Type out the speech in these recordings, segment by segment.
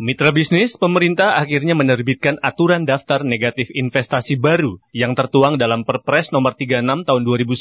Mitra bisnis, pemerintah akhirnya menerbitkan aturan daftar negatif investasi baru yang tertuang dalam Perpres nomor 36 tahun 2010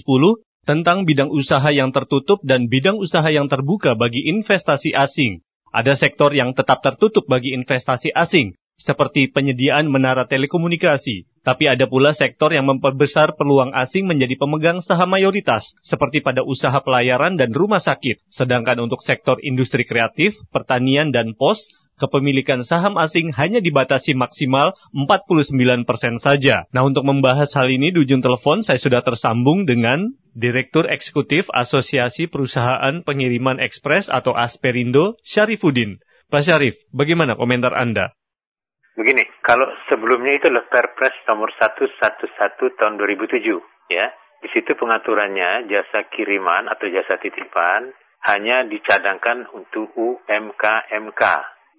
tentang bidang usaha yang tertutup dan bidang usaha yang terbuka bagi investasi asing. Ada sektor yang tetap tertutup bagi investasi asing, seperti penyediaan menara telekomunikasi. Tapi ada pula sektor yang memperbesar peluang asing menjadi pemegang saham mayoritas, seperti pada usaha pelayaran dan rumah sakit. Sedangkan untuk sektor industri kreatif, pertanian, dan pos, kepemilikan saham asing hanya dibatasi maksimal 49% saja. Nah, untuk membahas hal ini di ujung telepon saya sudah tersambung dengan Direktur Eksekutif Asosiasi Perusahaan Pengiriman Ekspres atau Asperindo, Syarifuddin. Pak Syarif, bagaimana komentar Anda? Begini, kalau sebelumnya itu adalah Perpres nomor 111 tahun 2007, ya. Di situ pengaturannya jasa kiriman atau jasa titipan hanya dicadangkan untuk UMKMK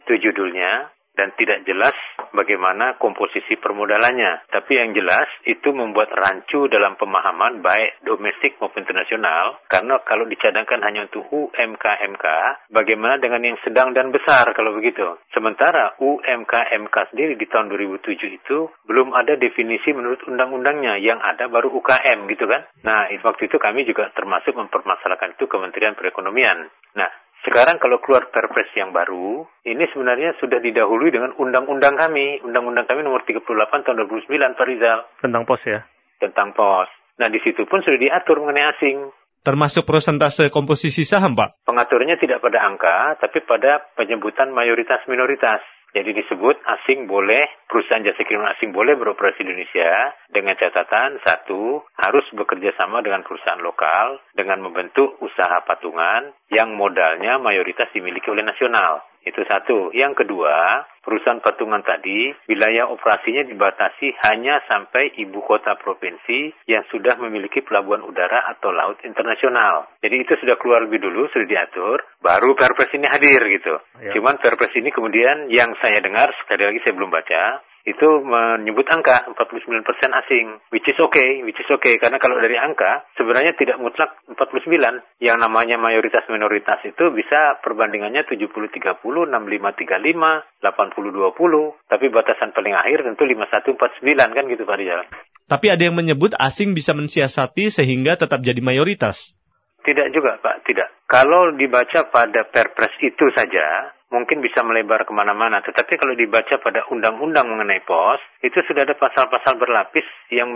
itu judulnya dan tidak jelas bagaimana komposisi permodalannya. Tapi yang jelas itu membuat rancu dalam pemahaman baik domestik maupun internasional. Karena kalau dicadangkan hanya untuk UMKMK, bagaimana dengan yang sedang dan besar kalau begitu? Sementara UMKMK sendiri di tahun 2007 itu belum ada definisi menurut undang-undangnya. Yang ada baru UKM gitu kan. Nah, waktu itu kami juga termasuk mempermasalahkan itu Kementerian Perekonomian. Nah, sekarang kalau keluar perpres yang baru, ini sebenarnya sudah didahului dengan undang-undang kami. Undang-undang kami nomor 38 tahun 2009, Pak Rizal. Tentang pos ya? Tentang pos. Nah, di situ pun sudah diatur mengenai asing. Termasuk persentase komposisi saham, Pak? Pengaturnya tidak pada angka, tapi pada penyebutan mayoritas-minoritas. Jadi disebut asing boleh, perusahaan jasa kiriman asing boleh beroperasi di Indonesia dengan catatan satu, harus bekerja sama dengan perusahaan lokal dengan membentuk usaha patungan yang modalnya mayoritas dimiliki oleh nasional. Itu satu. Yang kedua, perusahaan patungan tadi, wilayah operasinya dibatasi hanya sampai ibu kota provinsi yang sudah memiliki pelabuhan udara atau laut internasional. Jadi itu sudah keluar lebih dulu, sudah diatur, baru perpres ini hadir gitu. Ya. Cuman perpres ini kemudian yang saya dengar, sekali lagi saya belum baca, itu menyebut angka 49% asing, which is okay, which is okay karena kalau dari angka sebenarnya tidak mutlak 49. Yang namanya mayoritas minoritas itu bisa perbandingannya 70-30, 65-35, 80-20, tapi batasan paling akhir tentu 51-49 kan gitu Pak Rizal. Tapi ada yang menyebut asing bisa mensiasati sehingga tetap jadi mayoritas. Tidak juga Pak, tidak. Kalau dibaca pada perpres itu saja, mungkin bisa melebar ke mana-mana. Tetapi kalau dibaca pada undang-undang mengenai pos, itu sudah ada pasal-pasal berlapis yang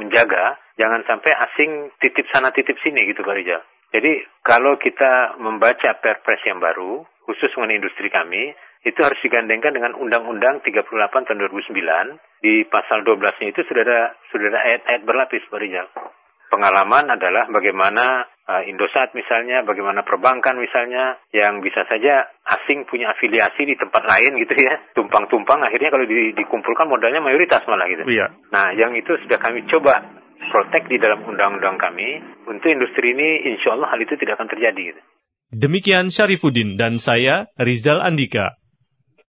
menjaga jangan sampai asing titip sana titip sini gitu Pak Rijal. Jadi kalau kita membaca perpres yang baru, khusus mengenai industri kami, itu harus digandengkan dengan Undang-Undang 38 tahun 2009. Di pasal 12-nya itu sudah ada sudah ada ayat-ayat berlapis, Pak Rijal. Pengalaman adalah bagaimana uh, Indosat misalnya, bagaimana perbankan misalnya, yang bisa saja asing punya afiliasi di tempat lain gitu ya, tumpang-tumpang akhirnya kalau di, dikumpulkan modalnya mayoritas malah gitu. Iya. Nah, yang itu sudah kami coba protek di dalam undang-undang kami untuk industri ini, insya Allah hal itu tidak akan terjadi. Gitu. Demikian Syarifuddin dan saya Rizal Andika.